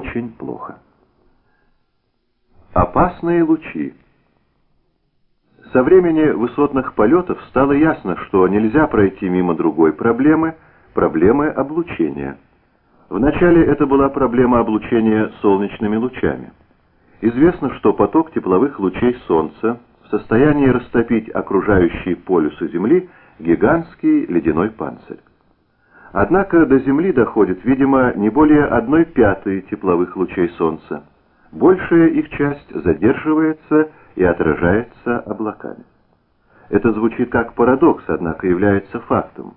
очень плохо. Опасные лучи. Со времени высотных полетов стало ясно, что нельзя пройти мимо другой проблемы, проблемы облучения. Вначале это была проблема облучения солнечными лучами. Известно, что поток тепловых лучей Солнца в состоянии растопить окружающие полюсы Земли гигантский ледяной панцирь. Однако до Земли доходит, видимо, не более одной пятой тепловых лучей Солнца. Большая их часть задерживается и отражается облаками. Это звучит как парадокс, однако является фактом.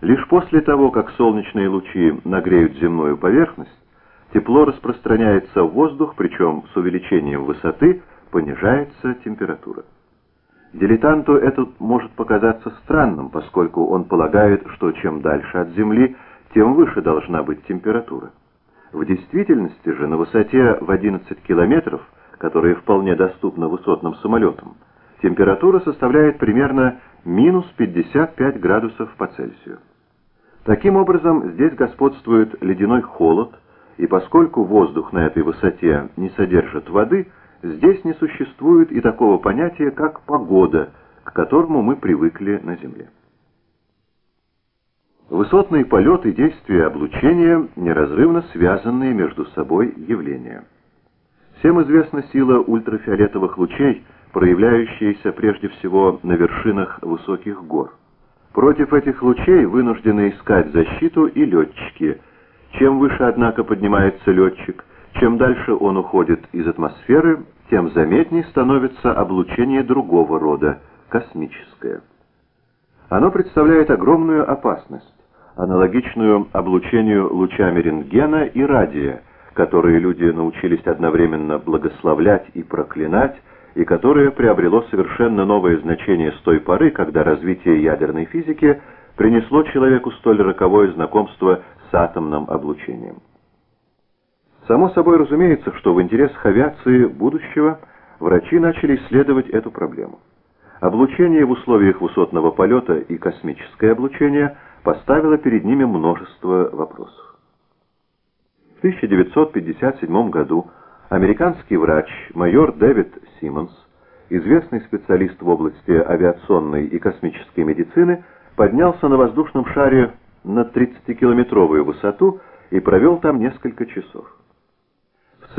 Лишь после того, как солнечные лучи нагреют земную поверхность, тепло распространяется в воздух, причем с увеличением высоты понижается температура. Дилетанту это может показаться странным, поскольку он полагает, что чем дальше от Земли, тем выше должна быть температура. В действительности же на высоте в 11 километров, которая вполне доступна высотным самолетам, температура составляет примерно минус 55 градусов по Цельсию. Таким образом, здесь господствует ледяной холод, и поскольку воздух на этой высоте не содержит воды, здесь не существует и такого понятия, как погода, к которому мы привыкли на Земле. Высотные полеты и действия облучения неразрывно связанные между собой явления. Всем известна сила ультрафиолетовых лучей, проявляющаяся прежде всего на вершинах высоких гор. Против этих лучей вынуждены искать защиту и летчики. Чем выше, однако, поднимается летчик, чем дальше он уходит из атмосферы, тем заметнее становится облучение другого рода, космическое. Оно представляет огромную опасность аналогичную облучению лучами рентгена и радия, которые люди научились одновременно благословлять и проклинать, и которое приобрело совершенно новое значение с той поры, когда развитие ядерной физики принесло человеку столь роковое знакомство с атомным облучением. Само собой разумеется, что в интересах авиации будущего врачи начали исследовать эту проблему. Облучение в условиях высотного полета и космическое облучение – поставила перед ними множество вопросов. В 1957 году американский врач майор Дэвид Симмонс, известный специалист в области авиационной и космической медицины, поднялся на воздушном шаре на 30-километровую высоту и провел там несколько часов.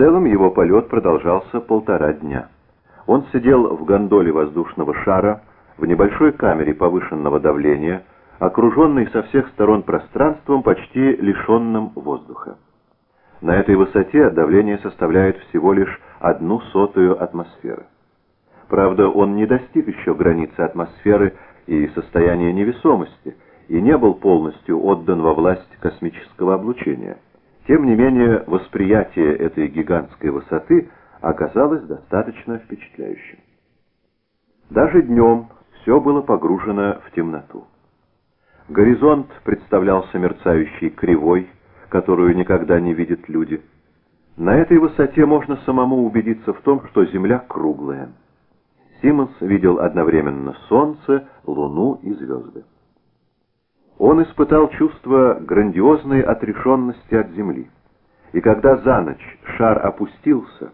Целом его полет продолжался полтора дня. Он сидел в гондоле воздушного шара в небольшой камере повышенного давления, окруженный со всех сторон пространством, почти лишенным воздуха. На этой высоте давление составляет всего лишь одну сотую атмосферы. Правда, он не достиг еще границы атмосферы и состояния невесомости, и не был полностью отдан во власть космического облучения. Тем не менее, восприятие этой гигантской высоты оказалось достаточно впечатляющим. Даже днем все было погружено в темноту. Горизонт представлялся мерцающей кривой, которую никогда не видят люди. На этой высоте можно самому убедиться в том, что Земля круглая. Симмонс видел одновременно Солнце, Луну и звезды. Он испытал чувство грандиозной отрешенности от Земли. И когда за ночь шар опустился,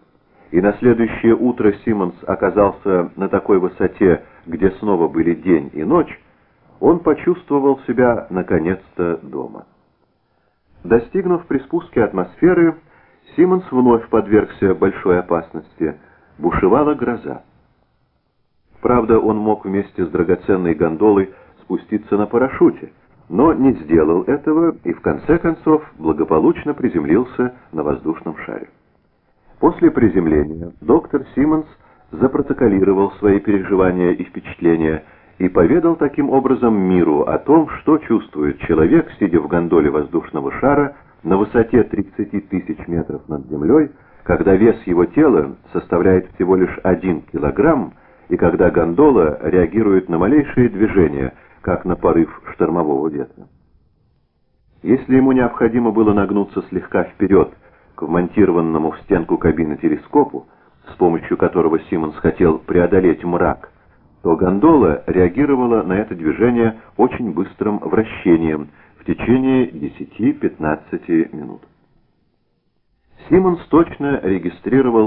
и на следующее утро Симмонс оказался на такой высоте, где снова были день и ночь, он почувствовал себя наконец-то дома. Достигнув при спуске атмосферы, Симмонс вновь подвергся большой опасности. Бушевала гроза. Правда, он мог вместе с драгоценной гондолой спуститься на парашюте, но не сделал этого и в конце концов благополучно приземлился на воздушном шаре. После приземления доктор Симмонс запротоколировал свои переживания и впечатления – и поведал таким образом миру о том, что чувствует человек, сидя в гондоле воздушного шара на высоте 30 тысяч метров над землей, когда вес его тела составляет всего лишь 1 килограмм, и когда гондола реагирует на малейшие движения, как на порыв штормового ветра. Если ему необходимо было нагнуться слегка вперед к вмонтированному в стенку кабины телескопу, с помощью которого Симмонс хотел преодолеть мрак, то гондола реагировала на это движение очень быстрым вращением в течение 10-15 минут. Симмонс точно регистрировал